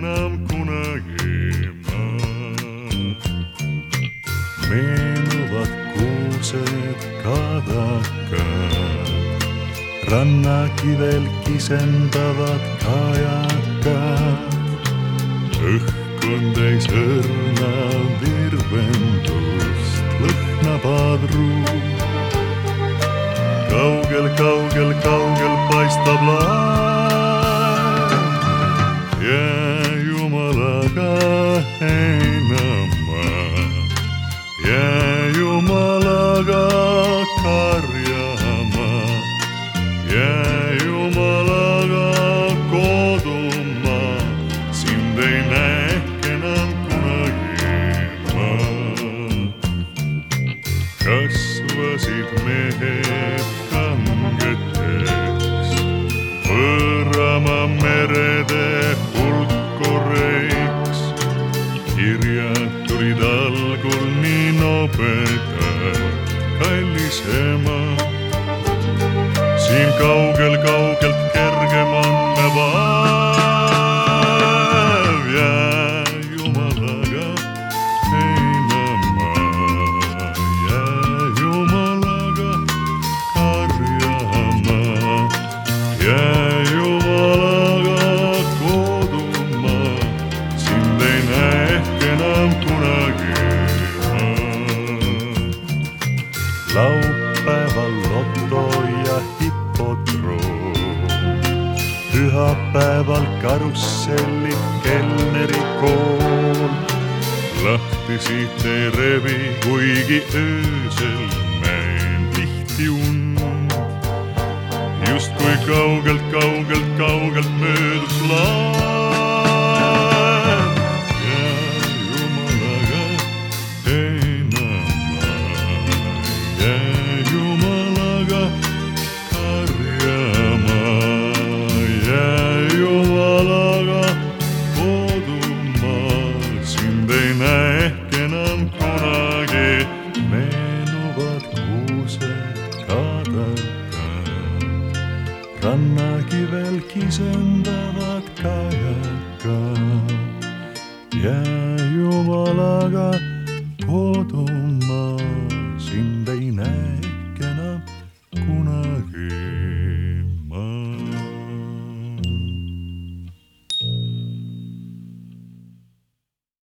ei näe ehk enam kunagi ma. meenuvad kuused kadakad, rannakivel kisendavad kajakad. õhkkond täis õrna virvendust, lõhnab adru kaugel, kaugel, kaugel paistab laev. jää kasvasid mehed kangeteks, võõrama merede hulkureiks. kirjad tulid algul nii nobedad, kallis ema. siin kaugel-kaugelt ma laupäeval loto ja hipodroom, pühapäeval karussellid, kelneri kool. lahti siit ei rebi, kuigi öösel näen tihti und. justkui kaugelt, kaugelt, kaugelt rannakivel kisendavad kajakad,